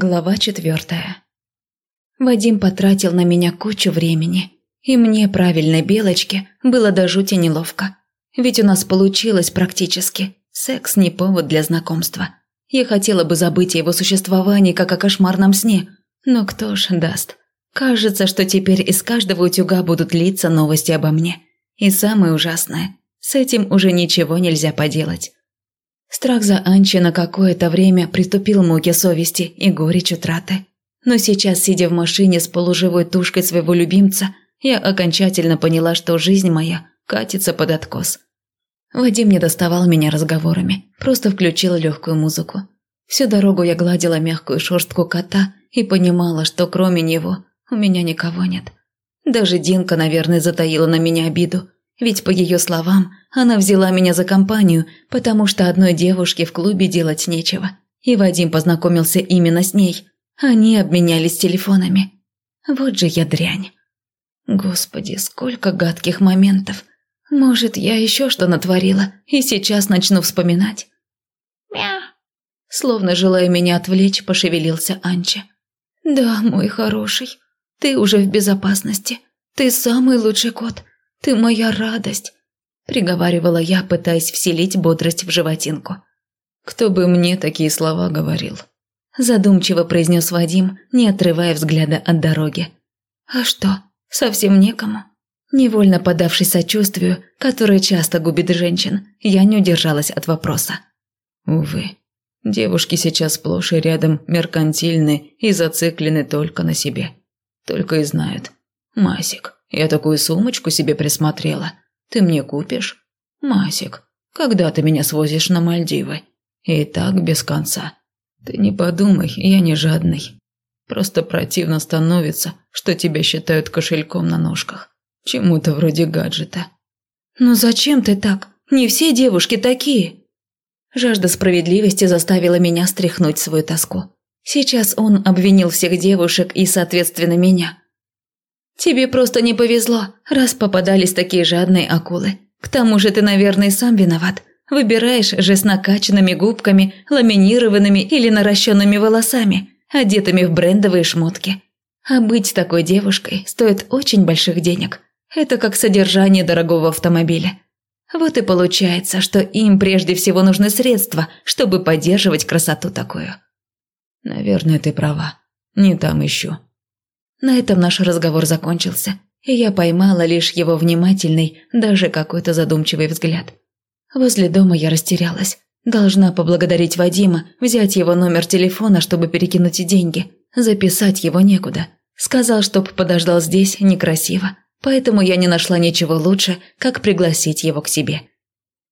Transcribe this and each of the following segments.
Глава четвертая. Вадим потратил на меня кучу времени, и мне, правильной белочке, было до жути неловко. Ведь у нас получилось практически. Секс не повод для знакомства. Я хотела бы забыть о его существовании, как о кошмарном сне, но кто ж даст. Кажется, что теперь из каждого утюга будут литься новости обо мне. И самое ужасное, с этим уже ничего нельзя поделать. Страх за Анчи на какое-то время притупил муки совести и горечь утраты. Но сейчас, сидя в машине с полуживой тушкой своего любимца, я окончательно поняла, что жизнь моя катится под откос. Вадим не доставал меня разговорами, просто включил легкую музыку. Всю дорогу я гладила мягкую шерстку кота и понимала, что кроме него у меня никого нет. Даже Динка, наверное, затаила на меня обиду, ведь, по ее словам, она взяла меня за компанию, потому что одной девушке в клубе делать нечего. И Вадим познакомился именно с ней. Они обменялись телефонами. Вот же я дрянь. Господи, сколько гадких моментов. Может, я еще что натворила, и сейчас начну вспоминать. Мя. Словно желая меня отвлечь, пошевелился Анча. Да, мой хороший, ты уже в безопасности. Ты самый лучший кот. Ты моя радость», – приговаривала я, пытаясь вселить бодрость в животинку. «Кто бы мне такие слова говорил?» – задумчиво произнес Вадим, не отрывая взгляда от дороги. «А что, совсем некому?» Невольно подавшись сочувствию, которое часто губит женщин, я не удержалась от вопроса. Увы, девушки сейчас сплошь и рядом меркантильны и зациклены только на себе. Только и знают. Масик, я такую сумочку себе присмотрела. Ты мне купишь? Масик, когда ты меня свозишь на Мальдивы? И так без конца. Ты не подумай, я не жадный. Просто противно становится, что тебя считают кошельком на ножках. Чему-то вроде гаджета. «Ну зачем ты так? Не все девушки такие!» Жажда справедливости заставила меня стряхнуть свою тоску. Сейчас он обвинил всех девушек и, соответственно, меня. Тебе просто не повезло, раз попадались такие жадные акулы. К тому же ты, наверное, сам виноват. Выбираешь же с накачанными губками, ламинированными или наращенными волосами, одетыми в брендовые шмотки. А быть такой девушкой стоит очень больших денег. Это как содержание дорогого автомобиля. Вот и получается, что им прежде всего нужны средства, чтобы поддерживать красоту такую. Наверное, ты права. Не там еще. На этом наш разговор закончился, и я поймала лишь его внимательный, даже какой-то задумчивый взгляд. Возле дома я растерялась. Должна поблагодарить Вадима, взять его номер телефона, чтобы перекинуть деньги. Записать его некуда. Сказал, чтоб подождал здесь некрасиво, поэтому я не нашла ничего лучше, как пригласить его к себе.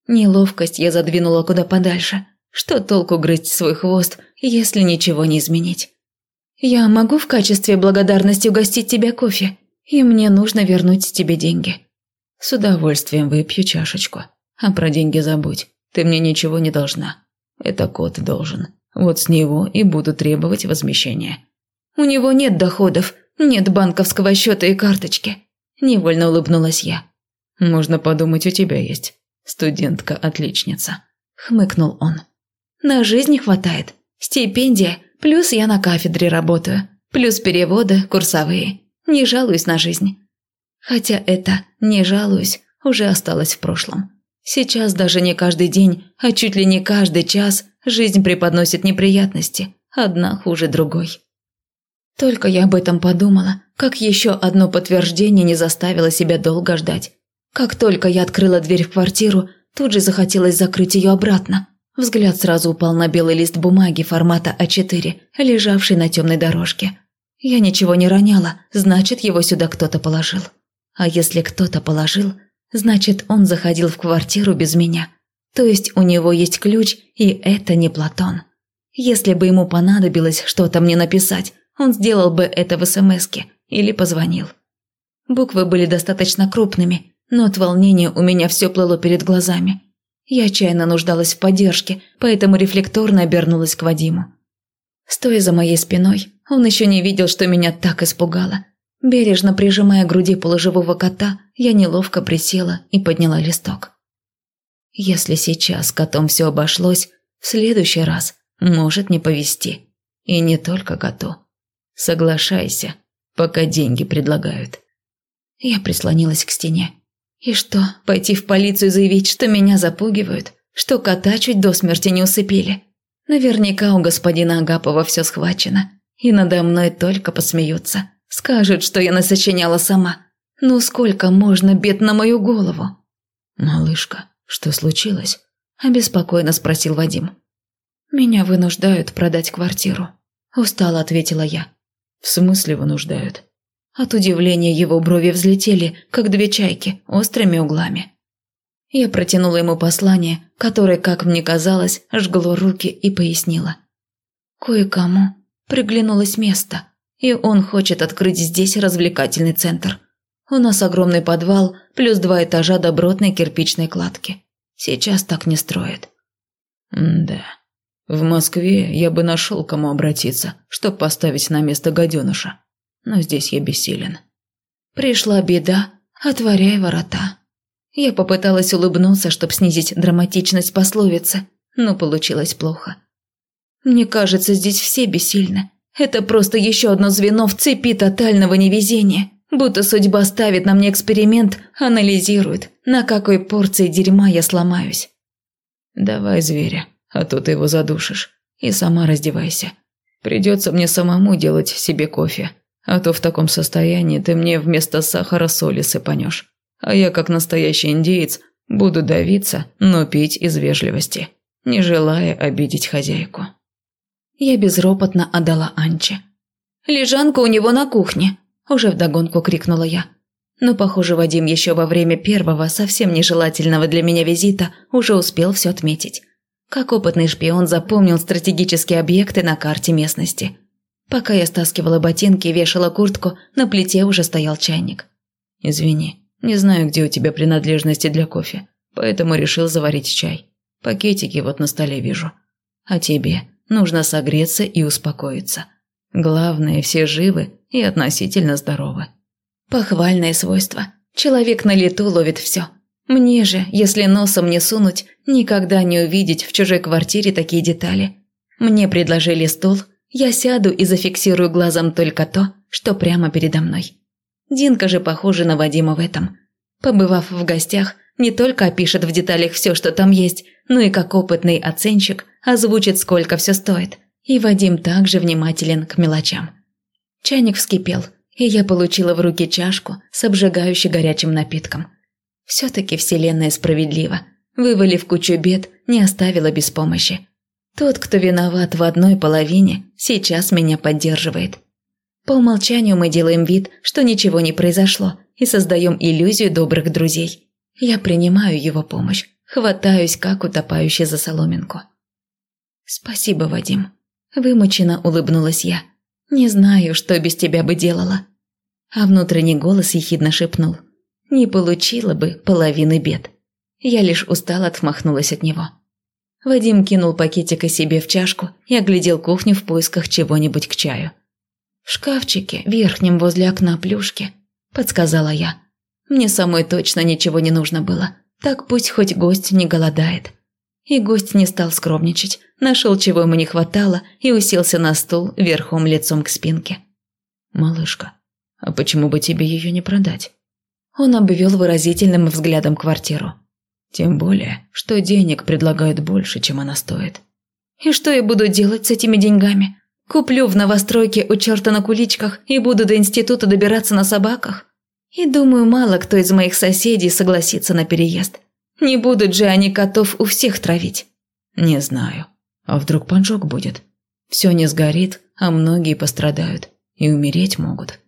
Неловкость я задвинула куда подальше. Что толку грызть свой хвост, если ничего не изменить? «Я могу в качестве благодарности угостить тебя кофе, и мне нужно вернуть тебе деньги». «С удовольствием выпью чашечку. А про деньги забудь, ты мне ничего не должна. Это кот должен. Вот с него и буду требовать возмещения». «У него нет доходов, нет банковского счета и карточки», – невольно улыбнулась я. «Можно подумать, у тебя есть. Студентка-отличница», – хмыкнул он. «На жизнь хватает. Стипендия Плюс я на кафедре работаю. Плюс переводы, курсовые. Не жалуюсь на жизнь. Хотя это «не жалуюсь» уже осталось в прошлом. Сейчас даже не каждый день, а чуть ли не каждый час жизнь преподносит неприятности, одна хуже другой. Только я об этом подумала, как еще одно подтверждение не заставило себя долго ждать. Как только я открыла дверь в квартиру, тут же захотелось закрыть ее обратно, Взгляд сразу упал на белый лист бумаги формата А4, лежавший на темной дорожке. Я ничего не роняла, значит, его сюда кто-то положил. А если кто-то положил, значит, он заходил в квартиру без меня. То есть у него есть ключ, и это не Платон. Если бы ему понадобилось что-то мне написать, он сделал бы это в СМСке или позвонил. Буквы были достаточно крупными, но от волнения у меня все плыло перед глазами. Я отчаянно нуждалась в поддержке, поэтому рефлекторно обернулась к Вадиму. Стоя за моей спиной, он еще не видел, что меня так испугало. Бережно прижимая к груди полуживого кота, я неловко присела и подняла листок. Если сейчас котом все обошлось, в следующий раз может не повезти. И не только коту. Соглашайся, пока деньги предлагают. Я прислонилась к стене. И что, пойти в полицию заявить, что меня запугивают? Что кота чуть до смерти не усыпили? Наверняка у господина Агапова все схвачено. И надо мной только посмеются. Скажут, что я насочиняла сама. Ну сколько можно бед на мою голову? «Малышка, что случилось?» – обеспокоенно спросил Вадим. «Меня вынуждают продать квартиру», – устало ответила я. «В смысле вынуждают?» От удивления его брови взлетели, как две чайки, острыми углами. Я протянула ему послание, которое, как мне казалось, жгло руки и пояснила. Кое-кому приглянулось место, и он хочет открыть здесь развлекательный центр. У нас огромный подвал, плюс два этажа добротной кирпичной кладки. Сейчас так не строят. да. В Москве я бы нашел, кому обратиться, чтобы поставить на место гаденыша. Но здесь я бессилен. Пришла беда, отворяй ворота. Я попыталась улыбнуться, чтобы снизить драматичность пословицы, но получилось плохо. Мне кажется, здесь все бессильны. Это просто еще одно звено в цепи тотального невезения. Будто судьба ставит на мне эксперимент, анализирует, на какой порции дерьма я сломаюсь. «Давай, зверя, а то ты его задушишь. И сама раздевайся. Придется мне самому делать себе кофе, а то в таком состоянии ты мне вместо сахара соли сыпанешь. А я, как настоящий индеец, буду давиться, но пить из вежливости, не желая обидеть хозяйку». Я безропотно отдала Анче. «Лежанка у него на кухне», уже вдогонку крикнула я. Но, похоже, Вадим еще во время первого, совсем нежелательного для меня визита, уже успел все отметить. Как опытный шпион запомнил стратегические объекты на карте местности. Пока я стаскивала ботинки и вешала куртку, на плите уже стоял чайник. «Извини, не знаю, где у тебя принадлежности для кофе, поэтому решил заварить чай. Пакетики вот на столе вижу. А тебе нужно согреться и успокоиться. Главное, все живы и относительно здоровы. Похвальное свойство. Человек на лету ловит все. Мне же, если носом не сунуть, никогда не увидеть в чужой квартире такие детали. Мне предложили стул, я сяду и зафиксирую глазом только то, что прямо передо мной. Динка же похожа на Вадима в этом. Побывав в гостях, не только опишет в деталях все, что там есть, но и как опытный оценщик озвучит, сколько все стоит. И Вадим также внимателен к мелочам. Чайник вскипел, и я получила в руки чашку с обжигающей горячим напитком. Все-таки Вселенная справедлива. Вывалив кучу бед, не оставила без помощи. Тот, кто виноват в одной половине, сейчас меня поддерживает. По умолчанию мы делаем вид, что ничего не произошло, и создаем иллюзию добрых друзей. Я принимаю его помощь, хватаюсь, как утопающий за соломинку. «Спасибо, Вадим», – вымученно улыбнулась я. Не знаю, что без тебя бы делала». А внутренний голос ехидно шепнул. «Не получила бы половины бед». Я лишь устало отмахнулась от него. Вадим кинул пакетик и себе в чашку и оглядел кухню в поисках чего-нибудь к чаю. «В шкафчике, верхнем возле окна плюшки», – подсказала я. «Мне самой точно ничего не нужно было. Так пусть хоть гость не голодает». И гость не стал скромничать, нашел, чего ему не хватало, и уселся на стул верхом лицом к спинке. «Малышка, а почему бы тебе ее не продать?» Он обвел выразительным взглядом квартиру. «Тем более, что денег предлагают больше, чем она стоит». «И что я буду делать с этими деньгами? Куплю в новостройке у черта на куличках и буду до института добираться на собаках? И думаю, мало кто из моих соседей согласится на переезд. Не будут же они котов у всех травить. Не знаю. А вдруг поджог будет? Все не сгорит, а многие пострадают. И умереть могут.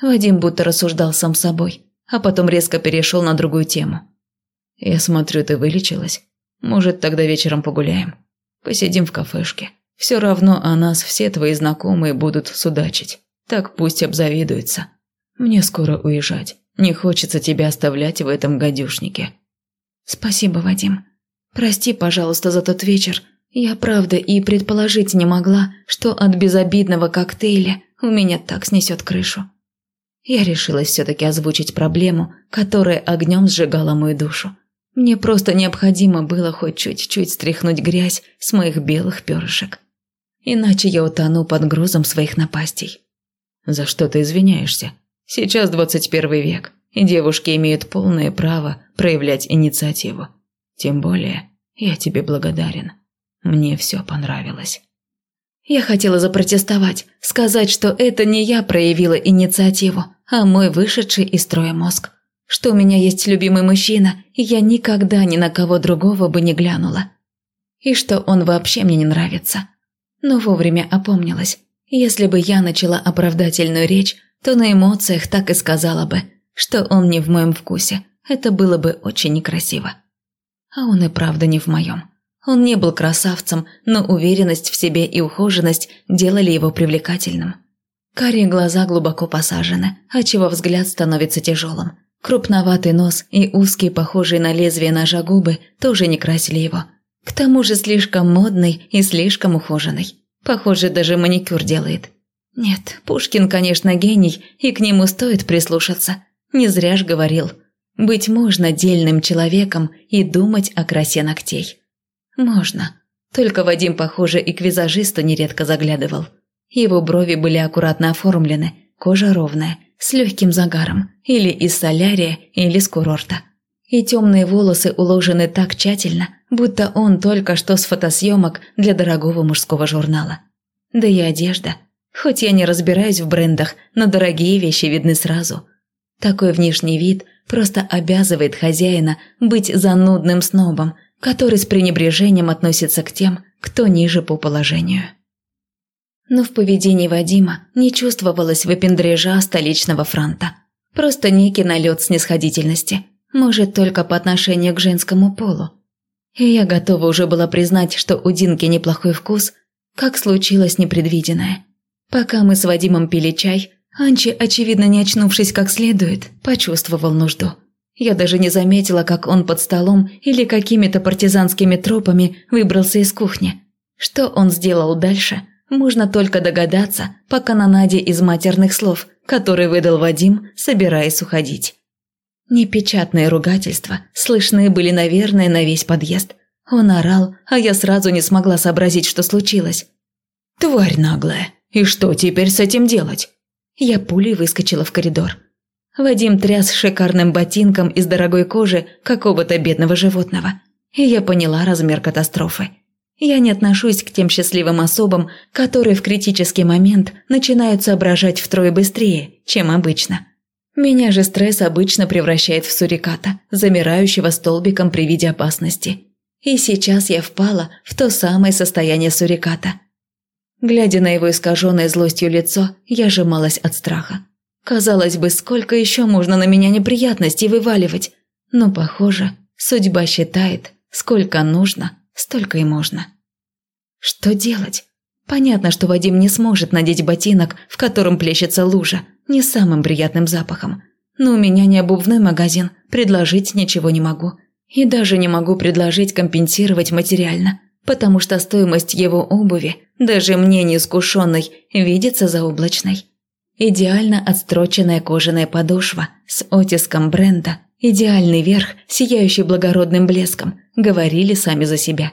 Вадим будто рассуждал сам собой, а потом резко перешел на другую тему. Я смотрю, ты вылечилась. Может, тогда вечером погуляем? Посидим в кафешке. Все равно о нас все твои знакомые будут судачить. Так пусть обзавидуются. Мне скоро уезжать. Не хочется тебя оставлять в этом гадюшнике. «Спасибо, Вадим. Прости, пожалуйста, за тот вечер. Я правда и предположить не могла, что от безобидного коктейля у меня так снесет крышу». Я решилась все-таки озвучить проблему, которая огнем сжигала мою душу. Мне просто необходимо было хоть чуть-чуть стряхнуть грязь с моих белых перышек. иначе я утону под грузом своих напастей. За что ты извиняешься? Сейчас 21 век, и девушки имеют полное право проявлять инициативу. Тем более, я тебе благодарен. Мне все понравилось. Я хотела запротестовать, сказать, что это не я проявила инициативу, а мой вышедший из строя мозг. Что у меня есть любимый мужчина, и я никогда ни на кого другого бы не глянула. И что он вообще мне не нравится. Но вовремя опомнилась. Если бы я начала оправдательную речь, то на эмоциях так и сказала бы, что он не в моем вкусе. Это было бы очень некрасиво. А он и правда не в моем. Он не был красавцем, но уверенность в себе и ухоженность делали его привлекательным. Карие глаза глубоко посажены, отчего взгляд становится тяжелым. Крупноватый нос и узкие, похожие на лезвие ножа губы, тоже не красили его. К тому же слишком модный и слишком ухоженный. Похоже, даже маникюр делает. Нет, Пушкин, конечно, гений, и к нему стоит прислушаться. Не зря ж говорил. Быть можно дельным человеком и думать о красе ногтей. Можно. Только Вадим, похоже, и к визажисту нередко заглядывал. Его брови были аккуратно оформлены, кожа ровная, с легким загаром, или из солярия, или с курорта. И темные волосы уложены так тщательно, будто он только что с фотосъемок для дорогого мужского журнала. Да и одежда. Хоть я не разбираюсь в брендах, но дорогие вещи видны сразу. Такой внешний вид просто обязывает хозяина быть занудным снобом, который с пренебрежением относится к тем, кто ниже по положению. Но в поведении Вадима не чувствовалось выпендрежа столичного фронта. Просто некий налет снисходительности, может, только по отношению к женскому полу. И я готова уже была признать, что у Динки неплохой вкус, как случилось непредвиденное. Пока мы с Вадимом пили чай, Анчи, очевидно не очнувшись как следует, почувствовал нужду – я даже не заметила, как он под столом или какими-то партизанскими тропами выбрался из кухни. Что он сделал дальше, можно только догадаться по канонаде из матерных слов, которые выдал Вадим, собираясь уходить. Непечатные ругательства слышны были, наверное, на весь подъезд. Он орал, а я сразу не смогла сообразить, что случилось. «Тварь наглая! И что теперь с этим делать?» Я пулей выскочила в коридор. Вадим тряс шикарным ботинком из дорогой кожи какого-то бедного животного. И я поняла размер катастрофы. Я не отношусь к тем счастливым особам, которые в критический момент начинают соображать втрое быстрее, чем обычно. Меня же стресс обычно превращает в суриката, замирающего столбиком при виде опасности. И сейчас я впала в то самое состояние суриката. Глядя на его искаженное злостью лицо, я сжималась от страха. Казалось бы, сколько еще можно на меня неприятностей вываливать. Но, похоже, судьба считает, сколько нужно, столько и можно. Что делать? Понятно, что Вадим не сможет надеть ботинок, в котором плещется лужа, не самым приятным запахом. Но у меня не обувной магазин, предложить ничего не могу. И даже не могу предложить компенсировать материально, потому что стоимость его обуви, даже мне неискушенной, видится заоблачной. Идеально отстроченная кожаная подошва с оттиском бренда, идеальный верх, сияющий благородным блеском, говорили сами за себя.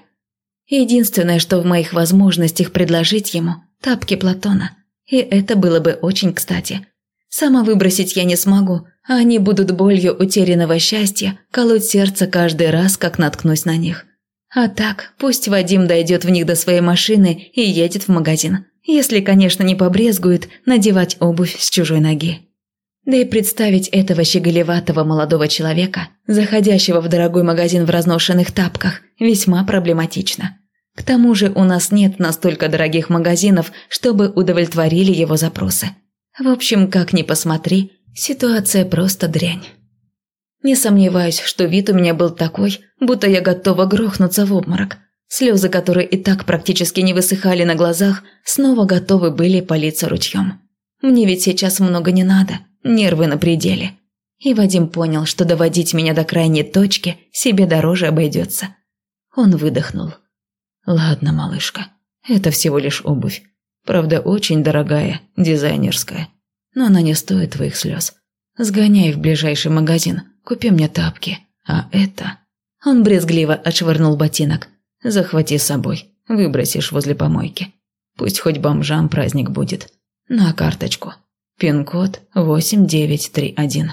Единственное, что в моих возможностях предложить ему – тапки Платона. И это было бы очень кстати. Сама выбросить я не смогу, а они будут болью утерянного счастья колоть сердце каждый раз, как наткнусь на них. А так, пусть Вадим дойдет в них до своей машины и едет в магазин. Если, конечно, не побрезгует надевать обувь с чужой ноги. Да и представить этого щеголеватого молодого человека, заходящего в дорогой магазин в разношенных тапках, весьма проблематично. К тому же у нас нет настолько дорогих магазинов, чтобы удовлетворили его запросы. В общем, как ни посмотри, ситуация просто дрянь. Не сомневаюсь, что вид у меня был такой, будто я готова грохнуться в обморок – Слезы, которые и так практически не высыхали на глазах, снова готовы были политься ручьем. Мне ведь сейчас много не надо, нервы на пределе. И Вадим понял, что доводить меня до крайней точки себе дороже обойдется. Он выдохнул. «Ладно, малышка, это всего лишь обувь. Правда, очень дорогая, дизайнерская. Но она не стоит твоих слез. Сгоняй в ближайший магазин, купи мне тапки. А это...» Он брезгливо отшвырнул ботинок. Захвати с собой, выбросишь возле помойки. Пусть хоть бомжам праздник будет. На карточку. Пин-код 8931.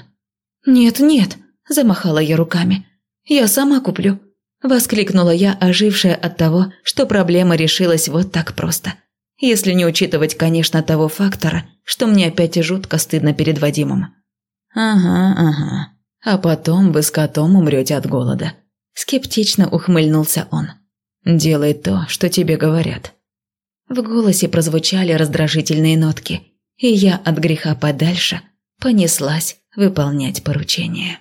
«Нет, нет», – замахала я руками. «Я сама куплю», – воскликнула я, ожившая от того, что проблема решилась вот так просто. Если не учитывать, конечно, того фактора, что мне опять жутко стыдно перед Вадимом. «Ага, ага. А потом вы с котом умрете от голода», – скептично ухмыльнулся он. «Делай то, что тебе говорят». В голосе прозвучали раздражительные нотки, и я от греха подальше понеслась выполнять поручение.